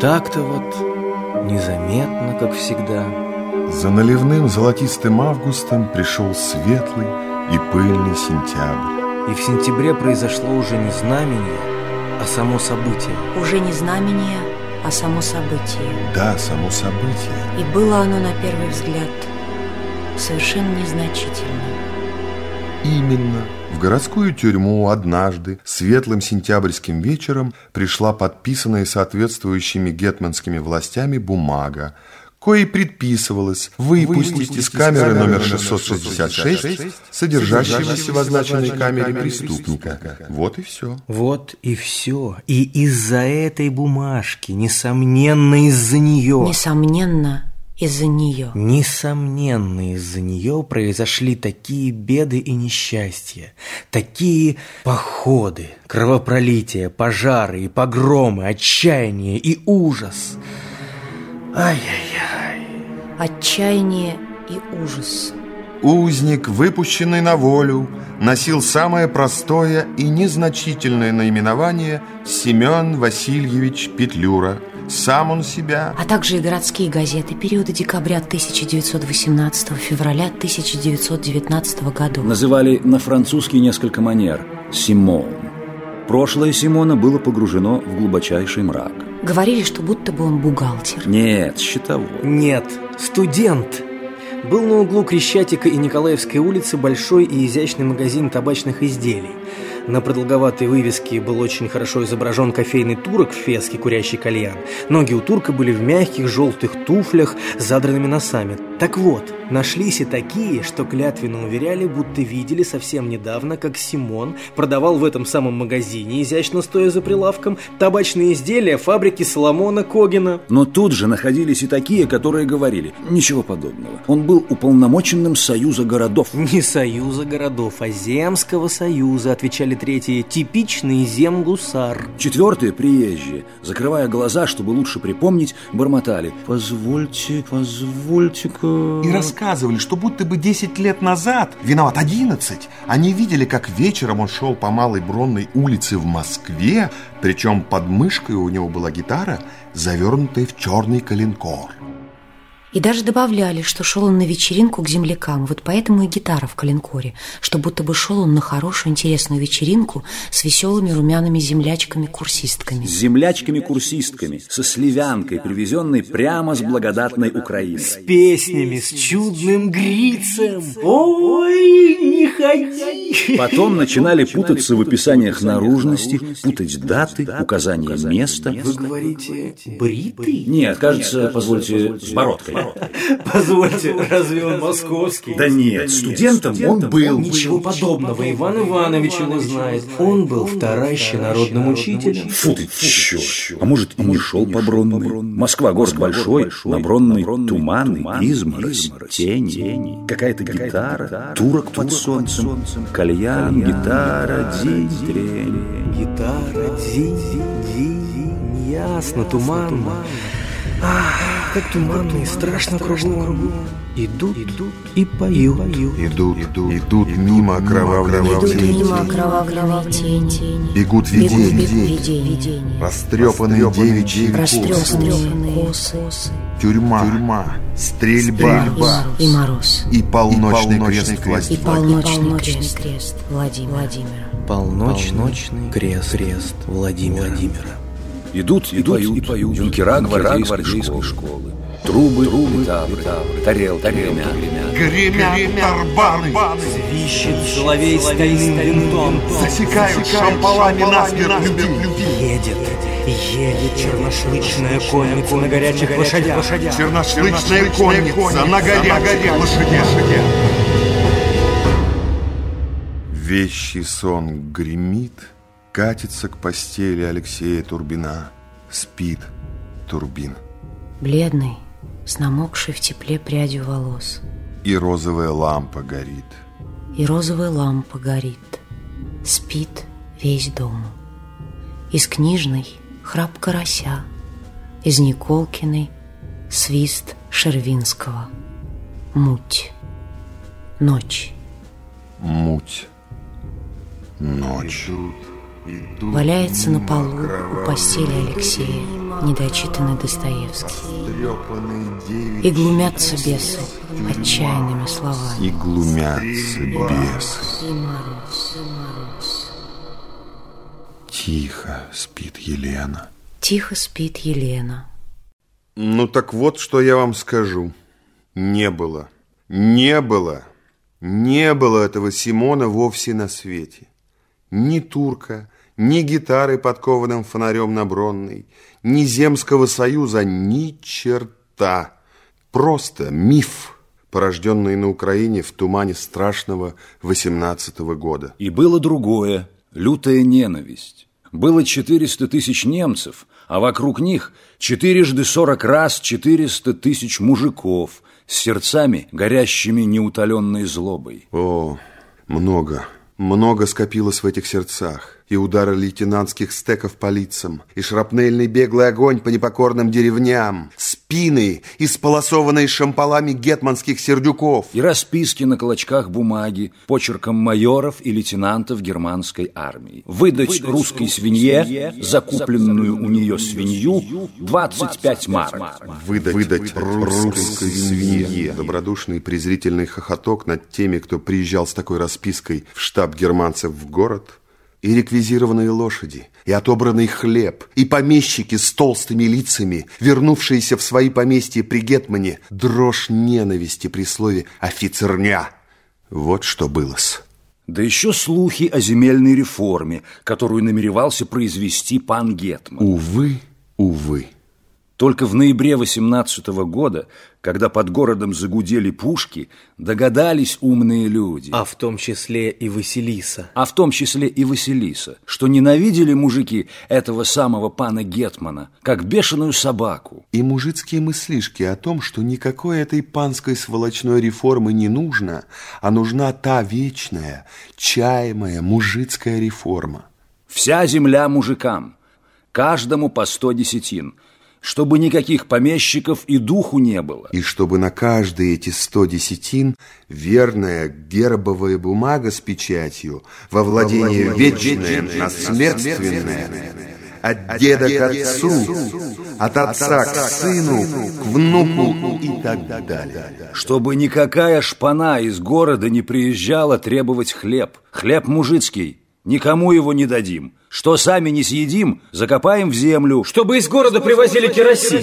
так-то вот, незаметно, как всегда. За наливным золотистым августом пришел светлый и пыльный сентябрь. И в сентябре произошло уже не знамение, а само событие. Уже не знамение, а само событие. Да, само событие. И было оно на первый взгляд совершенно незначительно. Именно. В городскую тюрьму однажды, светлым сентябрьским вечером, пришла подписанная соответствующими гетманскими властями бумага, коей предписывалось выпустить из камеры номер 666 содержащегося в означенной камере преступника. Вот и все. Вот и все. И из-за этой бумажки, несомненно, из-за нее... Несомненно, из-за нее. Несомненно, из-за нее произошли такие беды и несчастья, такие походы, кровопролития, пожары и погромы, отчаяние и ужас. Ай-яй-яй. Отчаяние и ужас. Узник, выпущенный на волю, носил самое простое и незначительное наименование Семен Васильевич Петлюра – сам он себя. А также и городские газеты периода декабря 1918 февраля 1919 года. Называли на французский несколько манер «Симон». Прошлое Симона было погружено в глубочайший мрак. Говорили, что будто бы он бухгалтер. Нет, счетовод. Нет, студент. Был на углу Крещатика и Николаевской улицы большой и изящный магазин табачных изделий. На продолговатой вывеске был очень хорошо изображен кофейный турок в феске, курящий кальян. Ноги у турка были в мягких желтых туфлях с задранными носами. Так вот, нашлись и такие, что клятвенно уверяли, будто видели совсем недавно, как Симон продавал в этом самом магазине, изящно стоя за прилавком, табачные изделия фабрики Соломона Когина. Но тут же находились и такие, которые говорили, ничего подобного. Он был уполномоченным Союза городов. Не Союза городов, а Земского Союза, отвечали третьи, типичный земгусар. Четвертые, приезжие, закрывая глаза, чтобы лучше припомнить, бормотали. Позвольте, позвольте-ка... И рассказывали, что будто бы 10 лет назад, виноват 11, они видели, как вечером он шел по Малой Бронной улице в Москве, причем под мышкой у него была гитара, завернутая в черный коленкор. И даже добавляли, что шел он на вечеринку к землякам. Вот поэтому и гитара в коленкоре, что будто бы шел он на хорошую, интересную вечеринку с веселыми румяными землячками-курсистками. С землячками-курсистками, со сливянкой, привезенной прямо с благодатной Украины. С песнями, с чудным грицем. Ой, не ходи. Потом начинали путаться в описаниях наружности, путать даты, указания места. Вы говорите, бритый? Нет, кажется, позвольте, с бородкой. Позвольте, разве он московский? Да нет, студентом он был. Ничего подобного, Иван Иванович его знает. Он был втораще народным учителем. Фу ты, чё. А может, и не шел по Бронной. Москва город большой, на Бронной туманы, изморозь, тени. Какая-то гитара, турок под солнцем, кальян, гитара, день, Гитара, день, день, ясно, туманно. Ах, как туманно и страшно кругом. Идут, идут и поют. Идут, идут, идут мимо окровавленной Идут тени. мимо окровавленной тени. Бегут видения, видения. Растрепанные девичьи косы. Тюрьма, тюрьма, стрельба, И мороз. и полночный крест И власти. полночный крест Владимира. Владимира. Полночный крест, крест Идут, идут и поют. Юнкера гвардейской школы. Трубы, трубы, тавры, тарелки, тарелки, Гремят тарбаны, Свищет соловей стальным винтом. засекают шампалами насмерть людей. Едет, едет черношлычная конница на горячих лошадях. Черношлычная конница на горячих лошадях. Вещий сон гремит, катится к постели Алексея Турбина. Спит Турбин. Бледный, с намокшей в тепле прядью волос. И розовая лампа горит. И розовая лампа горит. Спит весь дом. Из книжной храп карася, Из Николкиной свист Шервинского. Муть. Ночь. Муть. Ночь. Валяется на полу у постели Алексея, недочитанный Достоевский. И глумятся бесы отчаянными словами. И глумятся бесы. Тихо спит Елена. Тихо спит Елена. Ну так вот, что я вам скажу. Не было, не было, не было этого Симона вовсе на свете. Ни турка, ни гитары подкованным фонарем на Бронной, ни Земского союза, ни черта. Просто миф, порожденный на Украине в тумане страшного 18 -го года. И было другое, лютая ненависть. Было 400 тысяч немцев, а вокруг них четырежды сорок раз 400 тысяч мужиков с сердцами, горящими неутоленной злобой. О, много, много скопилось в этих сердцах и удары лейтенантских стеков по лицам, и шрапнельный беглый огонь по непокорным деревням, спины, исполосованные шампалами гетманских сердюков. И расписки на клочках бумаги почерком майоров и лейтенантов германской армии. Выдать, Выдать русской свинье, свинье закупленную у нее свинью, 25 марок. Выдать, Выдать русской свинье. Добродушный презрительный хохоток над теми, кто приезжал с такой распиской в штаб германцев в город – и реквизированные лошади, и отобранный хлеб, и помещики с толстыми лицами, вернувшиеся в свои поместья при Гетмане, дрожь ненависти при слове «офицерня». Вот что было-с. Да еще слухи о земельной реформе, которую намеревался произвести пан Гетман. Увы, увы. Только в ноябре 18 года, когда под городом загудели пушки, догадались умные люди. А в том числе и Василиса. А в том числе и Василиса, что ненавидели мужики этого самого пана Гетмана, как бешеную собаку. И мужицкие мыслишки о том, что никакой этой панской сволочной реформы не нужно, а нужна та вечная, чаемая мужицкая реформа. Вся земля мужикам, каждому по сто десятин – чтобы никаких помещиков и духу не было. И чтобы на каждые эти сто десятин верная гербовая бумага с печатью во владении вечное, наследственное, от деда к отцу, от отца к сыну, к внуку и так далее. Чтобы никакая шпана из города не приезжала требовать хлеб. Хлеб мужицкий, никому его не дадим. Что сами не съедим, закопаем в землю. Чтобы из города привозили керосин.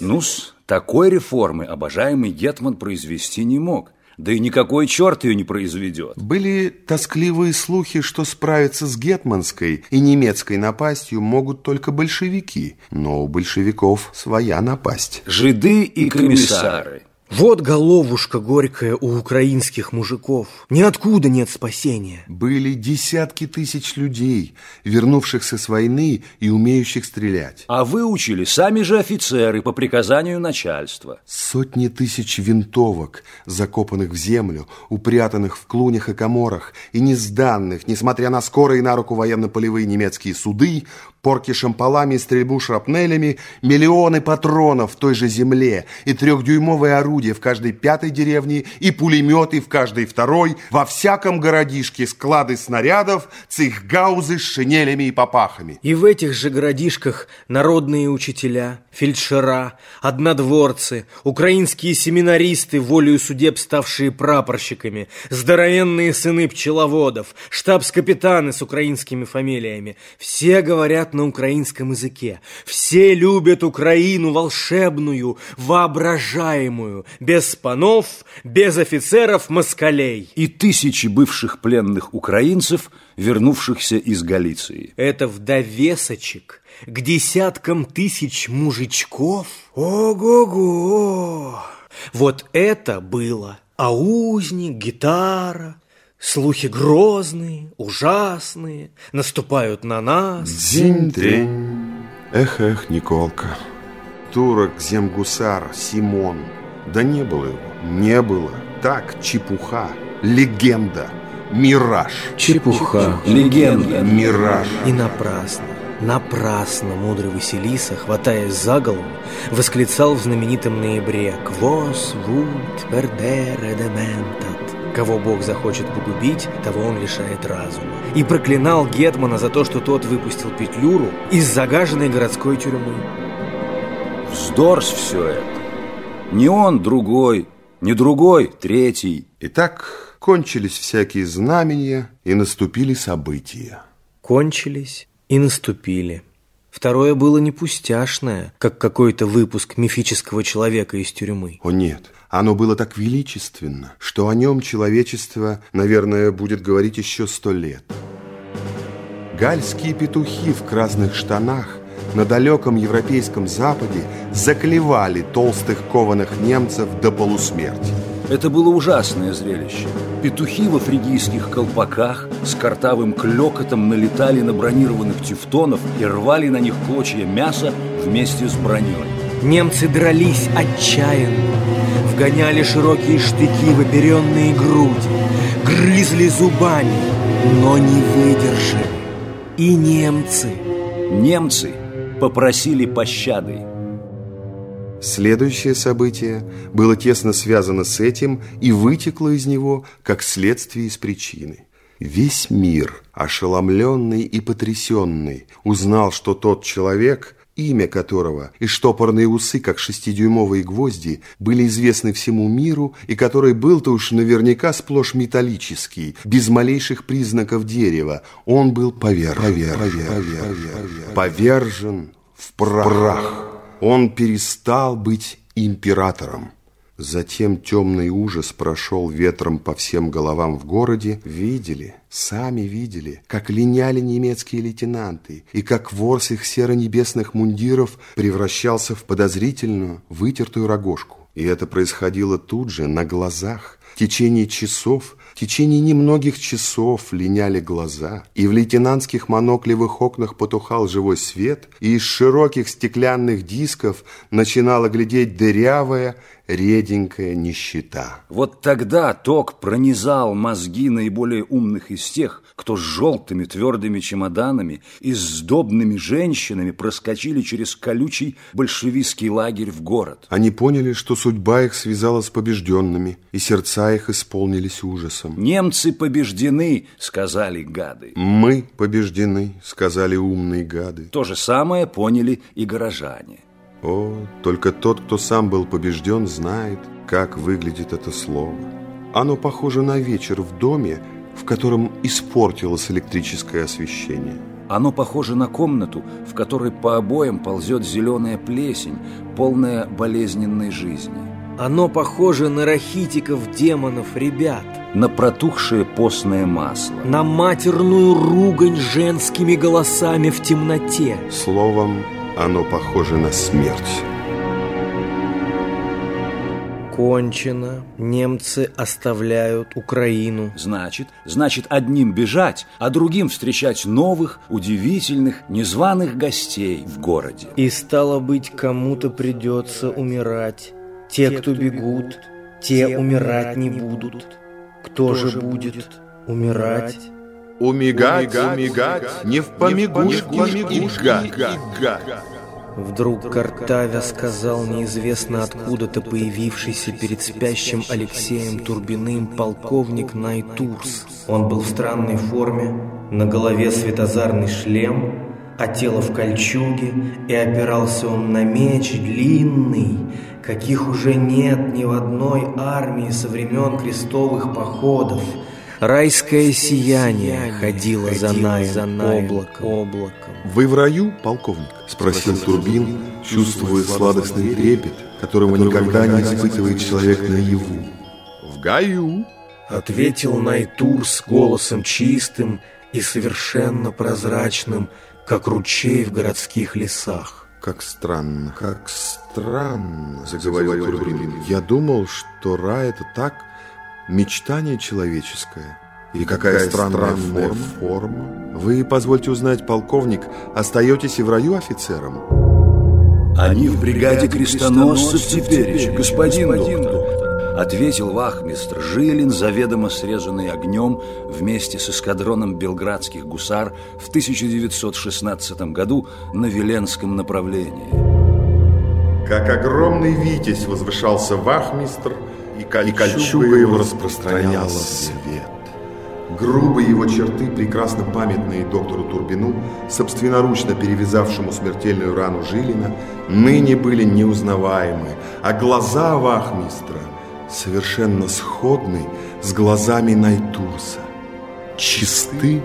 Ну-с, такой реформы обожаемый Гетман произвести не мог. Да и никакой черт ее не произведет. Были тоскливые слухи, что справиться с гетманской и немецкой напастью могут только большевики. Но у большевиков своя напасть. Жиды и комиссары. Вот головушка горькая у украинских мужиков. Ниоткуда нет спасения. Были десятки тысяч людей, вернувшихся с войны и умеющих стрелять. А выучили сами же офицеры по приказанию начальства. Сотни тысяч винтовок, закопанных в землю, упрятанных в клунях и коморах, и не сданных, несмотря на скорые на руку военно-полевые немецкие суды, порки шампалами и стрельбу шрапнелями, миллионы патронов в той же земле и трехдюймовое орудие в каждой пятой деревне и пулеметы в каждой второй, во всяком городишке склады снарядов, цехгаузы с шинелями и попахами. И в этих же городишках народные учителя, фельдшера, однодворцы, украинские семинаристы, волею судеб ставшие прапорщиками, здоровенные сыны пчеловодов, штабс-капитаны с украинскими фамилиями. Все говорят на украинском языке. Все любят Украину волшебную, воображаемую, без панов, без офицеров-москалей. И тысячи бывших пленных украинцев, вернувшихся из Галиции. Это в довесочек к десяткам тысяч мужичков. Ого-го! Вот это было. А узник, гитара, Слухи грозные, ужасные, наступают на нас. Дзинь-трень. Эх-эх, Николка. Турок, земгусар, Симон. Да не было его, не было. Так, чепуха, легенда, мираж. Чепуха, легенда, мираж. И напрасно. Напрасно мудрый Василиса, хватаясь за голову, восклицал в знаменитом ноябре «Квос вульт пердере дементат» Кого Бог захочет погубить, того он лишает разума. И проклинал Гетмана за то, что тот выпустил Петлюру из загаженной городской тюрьмы. Вздорс все это. Не он другой, не другой третий. Итак, кончились всякие знамения, и наступили события. Кончились и наступили. Второе было не пустяшное, как какой-то выпуск мифического человека из тюрьмы. О нет, оно было так величественно, что о нем человечество, наверное, будет говорить еще сто лет. Гальские петухи в красных штанах на далеком европейском западе заклевали толстых кованых немцев до полусмерти. Это было ужасное зрелище. Петухи во фригийских колпаках с картавым клёкотом налетали на бронированных тевтонов и рвали на них клочья мяса вместе с броней. Немцы дрались отчаянно, вгоняли широкие штыки в оперенные груди, грызли зубами, но не выдержали. И немцы. Немцы попросили пощады. Следующее событие было тесно связано с этим и вытекло из него как следствие из причины. Весь мир, ошеломленный и потрясенный, узнал, что тот человек, имя которого и штопорные усы, как шестидюймовые гвозди, были известны всему миру, и который был-то уж наверняка сплошь металлический, без малейших признаков дерева, он был повержен, повержен, повержен, повержен в прах. Он перестал быть императором. Затем темный ужас прошел ветром по всем головам в городе. Видели, сами видели, как линяли немецкие лейтенанты, и как ворс их серо-небесных мундиров превращался в подозрительную, вытертую рогожку. И это происходило тут же, на глазах, в течение часов, течение немногих часов линяли глаза, и в лейтенантских моноклевых окнах потухал живой свет, и из широких стеклянных дисков начинала глядеть дырявая, реденькая нищета. Вот тогда ток пронизал мозги наиболее умных из тех, кто с желтыми твердыми чемоданами и с сдобными женщинами проскочили через колючий большевистский лагерь в город. Они поняли, что судьба их связала с побежденными, и сердца их исполнились ужасом. «Немцы побеждены», — сказали гады. «Мы побеждены», — сказали умные гады. То же самое поняли и горожане. О, только тот, кто сам был побежден, знает, как выглядит это слово. Оно похоже на вечер в доме, в котором испортилось электрическое освещение. Оно похоже на комнату, в которой по обоям ползет зеленая плесень, полная болезненной жизни. Оно похоже на рахитиков демонов ребят. На протухшее постное масло. На матерную ругань женскими голосами в темноте. Словом, оно похоже на смерть. Кончено. Немцы оставляют Украину. Значит, значит, одним бежать, а другим встречать новых, удивительных, незваных гостей в городе. И стало быть, кому-то придется умирать. Те, кто бегут, те умирать не будут. Кто же будет умирать? Умигать, умигать, не в помигушки, игать. Вдруг Картавя сказал неизвестно откуда-то появившийся перед спящим Алексеем Турбиным полковник Найтурс. Он был в странной форме, на голове светозарный шлем, а тело в кольчуге, и опирался он на меч длинный, каких уже нет ни в одной армии со времен крестовых походов. Райское сияние ходило за Наем облаком. облаком. «Вы в раю, полковник?» – спросил Турбин, чувствуя сладостный трепет, которого никогда не испытывает человек наяву. «В гаю!» – ответил Найтур с голосом чистым и совершенно прозрачным, как ручей в городских лесах. «Как странно, как странно!» – заговорил Турбин. «Я думал, что рай – это так, мечтание человеческое». И какая, какая странная, странная форма. форма. Вы, позвольте узнать, полковник, остаетесь и в раю офицером? Они в бригаде крестоносцев теперь, господин доктор, ответил вахмистр Жилин, заведомо срезанный огнем вместе с эскадроном белградских гусар в 1916 году на Веленском направлении. Как огромный витязь возвышался вахмистр, и кольчуга его распространяла свет. Грубые его черты, прекрасно памятные доктору Турбину, собственноручно перевязавшему смертельную рану Жилина, ныне были неузнаваемы, а глаза вахмистра совершенно сходны с глазами Найтурса. Чисты,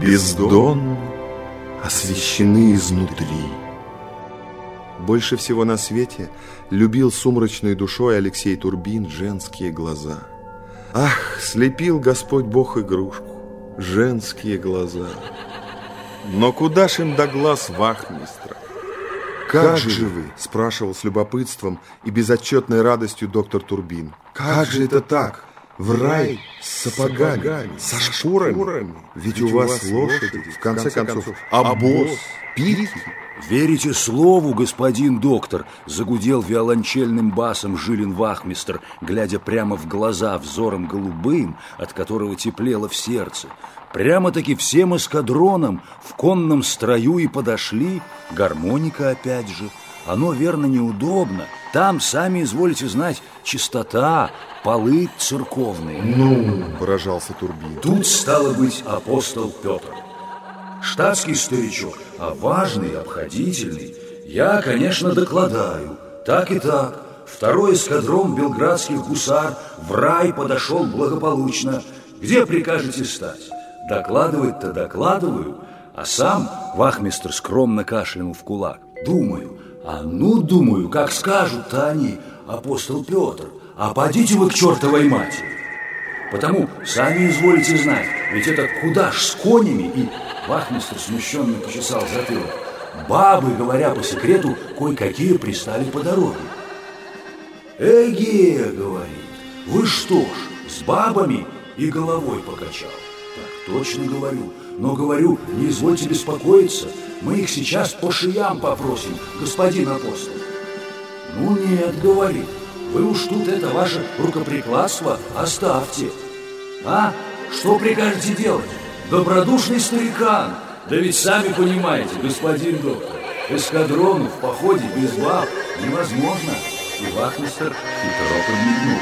бездонны, освещены изнутри. Больше всего на свете любил сумрачной душой Алексей Турбин женские глаза. Ах, слепил Господь Бог игрушку, женские глаза. Но куда ж им до глаз вахмистра? «Как же вы?» – спрашивал с любопытством и безотчетной радостью доктор Турбин. «Как же это так? В рай с сапогами, со шкурами? Ведь у вас лошади, в конце концов, обоз, пики». «Верите слову, господин доктор?» Загудел виолончельным басом Жилин Вахмистр, глядя прямо в глаза взором голубым, от которого теплело в сердце. Прямо-таки всем эскадроном в конном строю и подошли. Гармоника опять же. Оно, верно, неудобно. Там, сами изволите знать, чистота, полы церковные. «Ну!» – поражался Турбин. Тут, стало быть, апостол Петр штатский старичок, а важный, обходительный. Я, конечно, докладаю. Так и так. Второй эскадрон белградских гусар в рай подошел благополучно. Где прикажете стать? Докладывать-то докладываю, а сам вахмистр скромно кашлянул в кулак. Думаю, а ну, думаю, как скажут-то они, апостол Петр, а подите вы к чертовой матери. Потому сами изволите знать, ведь это куда ж с конями и Вахмистр смущенно почесал затылок. Бабы, говоря по секрету, кое-какие пристали по дороге. Эге, говорит, вы что ж, с бабами? И головой покачал. Так точно говорю, но говорю, не извольте беспокоиться, мы их сейчас по шиям попросим, господин апостол. Ну нет, говорит, вы уж тут это ваше рукоприкладство оставьте. А, что прикажете делать? Добродушный старикан. Да ведь сами понимаете, господин доктор, эскадрону в походе без баб невозможно. И вахмистер хитро подмигнул.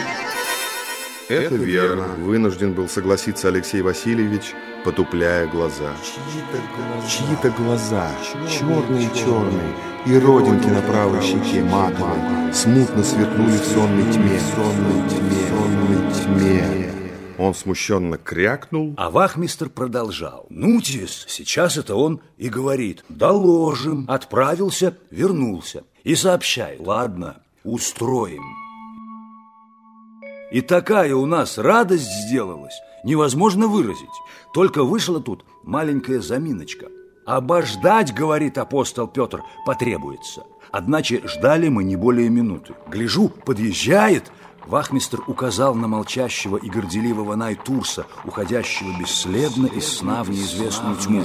Это верно, вынужден был согласиться Алексей Васильевич, потупляя глаза. Чьи-то глаза, черные-черные, и родинки на правой щеке матовые, смутно сверкнули в сонной тьме, сонной тьме, сонной тьме. Он смущенно крякнул. А вахмистр продолжал. Нутис, сейчас это он и говорит. Доложим. Отправился, вернулся. И сообщай. Ладно, устроим. И такая у нас радость сделалась, невозможно выразить. Только вышла тут маленькая заминочка. Обождать, говорит апостол Петр, потребуется. Одначе ждали мы не более минуты. Гляжу, подъезжает, Вахмистр указал на молчащего и горделивого Найтурса, уходящего бесследно из сна в неизвестную тьму.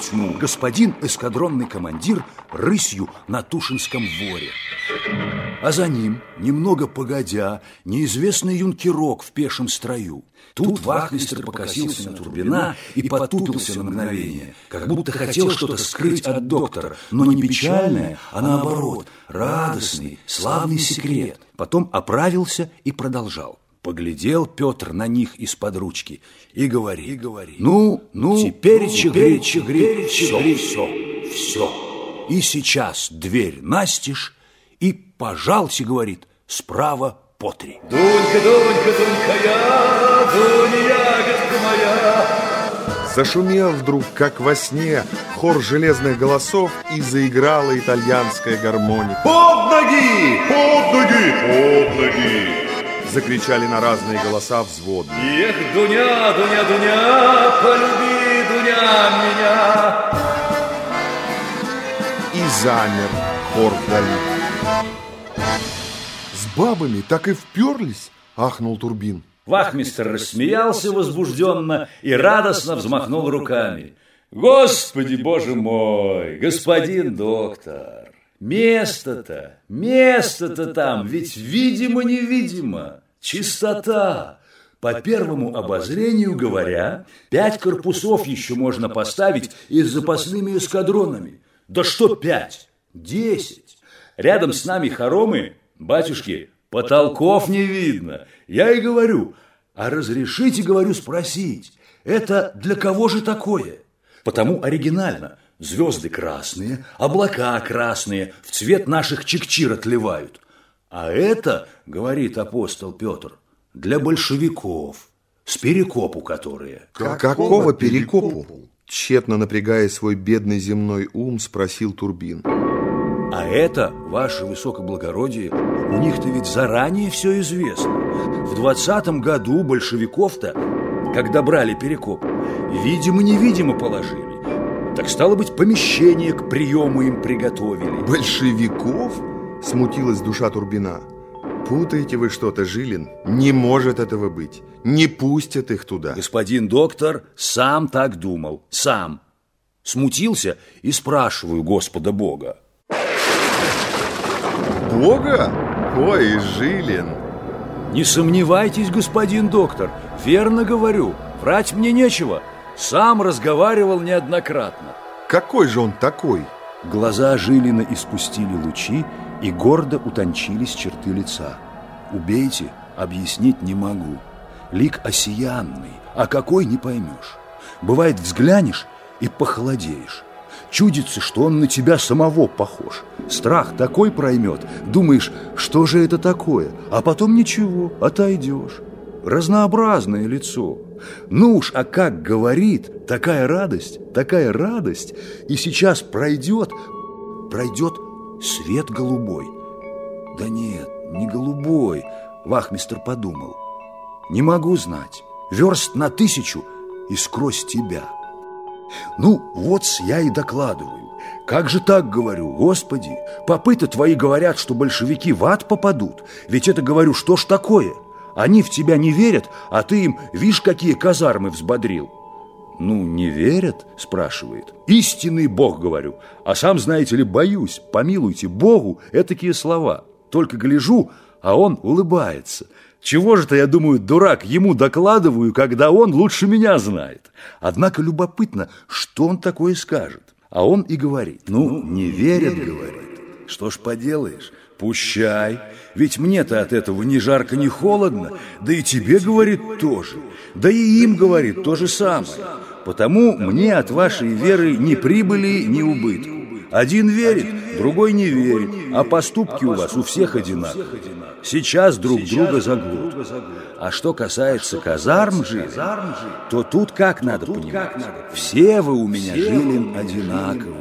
тьму. Господин эскадронный командир рысью на Тушинском воре. А за ним, немного погодя, неизвестный юнкерок в пешем строю. Тут вахмистр покосился на Турбина и потупился на мгновение, как будто хотел что-то скрыть от доктора, но не печальное, а наоборот, радостный, славный секрет. Потом оправился и продолжал. Поглядел Петр на них из-под ручки и говорит, и говорит ну, ну, теперь ну, чегри, чегри, все, все, все. И сейчас дверь настежь, и пожалуйте, говорит, справа по три. Дунька, Дунька, Дунька я, Дуня, ягодка моя. Зашумел вдруг, как во сне, хор железных голосов и заиграла итальянская гармоника. Под ноги! Под ноги! Под ноги! Закричали на разные голоса взводные. Эх, Дуня, Дуня, Дуня, полюби, Дуня, меня! И замер хор вдали бабами так и вперлись?» – ахнул Турбин. Вахмистр рассмеялся возбужденно и радостно взмахнул руками. «Господи, боже мой, господин доктор, место-то, место-то там, ведь видимо-невидимо, чистота». По первому обозрению говоря, пять корпусов еще можно поставить и с запасными эскадронами. Да что пять? Десять. Рядом с нами хоромы Батюшки, Потолков не видно. Я и говорю, а разрешите, говорю, спросить, это для кого же такое? Потому оригинально. Звезды красные, облака красные, в цвет наших чекчир отливают. А это, говорит апостол Петр, для большевиков, с перекопу которые. Как, какого перекопу? Тщетно напрягая свой бедный земной ум, спросил Турбин. А это, ваше высокоблагородие, у них-то ведь заранее все известно. В двадцатом году большевиков-то, когда брали перекоп, видимо-невидимо положили. Так стало быть, помещение к приему им приготовили. Большевиков? Смутилась душа Турбина. Путаете вы что-то, Жилин? Не может этого быть. Не пустят их туда. Господин доктор сам так думал. Сам. Смутился и спрашиваю Господа Бога. Бога? Ой, Жилин. Не сомневайтесь, господин доктор. Верно говорю. Врать мне нечего. Сам разговаривал неоднократно. Какой же он такой? Глаза Жилина испустили лучи, и гордо утончились черты лица. Убейте, объяснить не могу. Лик осиянный, а какой не поймешь. Бывает, взглянешь и похолодеешь. Чудится, что он на тебя самого похож. Страх такой проймет. Думаешь, что же это такое? А потом ничего, отойдешь. Разнообразное лицо. Ну уж, а как говорит, такая радость, такая радость. И сейчас пройдет, пройдет свет голубой. Да нет, не голубой, вахмистр подумал. Не могу знать. Верст на тысячу и скрозь тебя. Ну, вот я и докладываю. Как же так, говорю, Господи? Попы-то твои говорят, что большевики в ад попадут. Ведь это, говорю, что ж такое? Они в тебя не верят, а ты им, видишь, какие казармы взбодрил. Ну, не верят, спрашивает. Истинный Бог, говорю. А сам, знаете ли, боюсь, помилуйте Богу, такие слова. Только гляжу, а он улыбается. Чего же-то, я думаю, дурак, ему докладываю, когда он лучше меня знает. Однако любопытно, что он такое скажет. А он и говорит. Ну, не верят, говорит. Что ж поделаешь, пущай. Ведь мне-то от этого ни жарко, ни холодно. Да и тебе, говорит, тоже. Да и им, говорит, то же самое. Потому мне от вашей веры ни прибыли, ни убытку. Один верит, другой не верит, а поступки у вас у всех одинаковые. Сейчас друг друга заглут. А что касается казарм жили, то тут как надо понимать? Все вы у меня жили одинаково.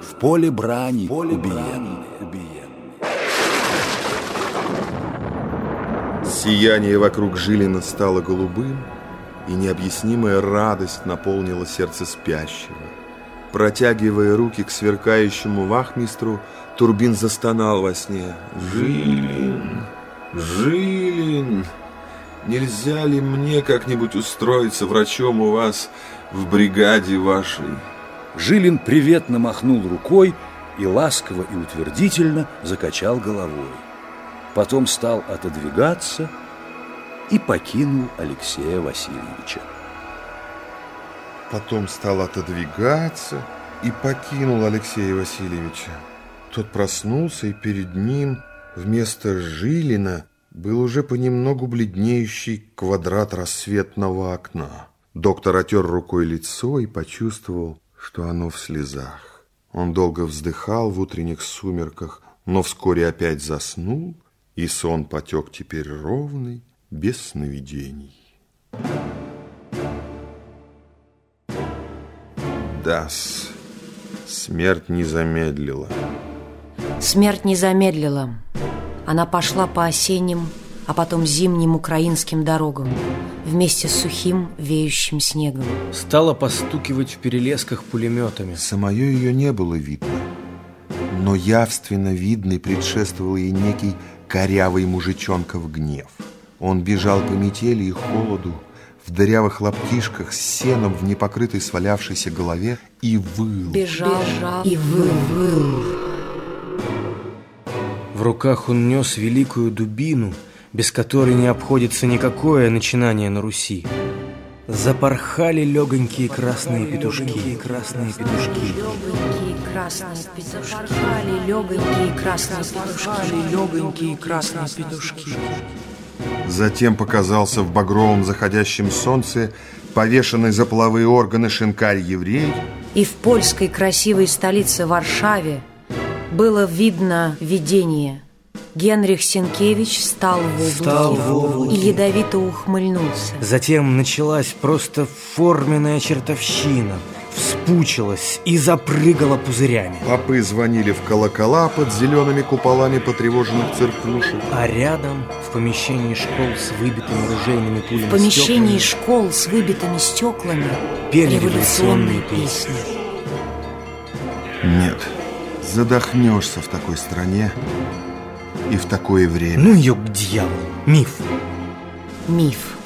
В поле брани убиенные. Сияние вокруг Жилина стало голубым, и необъяснимая радость наполнила сердце спящего. Протягивая руки к сверкающему вахмистру, Турбин застонал во сне. «Жилин! Жилин! Нельзя ли мне как-нибудь устроиться врачом у вас в бригаде вашей?» Жилин приветно махнул рукой и ласково и утвердительно закачал головой. Потом стал отодвигаться и покинул Алексея Васильевича. Потом стал отодвигаться и покинул Алексея Васильевича. Тот проснулся, и перед ним вместо Жилина был уже понемногу бледнеющий квадрат рассветного окна. Доктор отер рукой лицо и почувствовал, что оно в слезах. Он долго вздыхал в утренних сумерках, но вскоре опять заснул, и сон потек теперь ровный, без сновидений. Дас, смерть не замедлила. Смерть не замедлила. Она пошла по осенним, а потом зимним украинским дорогам вместе с сухим веющим снегом. Стала постукивать в перелесках пулеметами. Самое ее не было видно, но явственно видный предшествовал ей некий корявый мужичонков гнев. Он бежал по метели и холоду, в дырявых лаптишках с сеном в непокрытой свалявшейся голове и выл. Бежал, Бежал и выл, выл. В руках он нес великую дубину, без которой не обходится никакое начинание на Руси. Запорхали легонькие красные петушки, красные петушки. Красные петушки. Легонькие красные петушки. легонькие красные петушки. Затем показался в багровом заходящем солнце повешенный за половые органы шинкарь-еврей. И в польской красивой столице Варшаве было видно видение. Генрих Сенкевич стал в облаке, Встал в облаке. и ядовито ухмыльнулся. Затем началась просто форменная чертовщина. Вспучилась и запрыгала пузырями. Попы звонили в колокола под зелеными куполами потревоженных церквушек. А рядом, в помещении школ с выбитыми ружейными пулями В помещении стеклами, школ с выбитыми стеклами Пели революционные песни. Нет, задохнешься в такой стране и в такое время. Ну ее к дьяволу. Миф. Миф.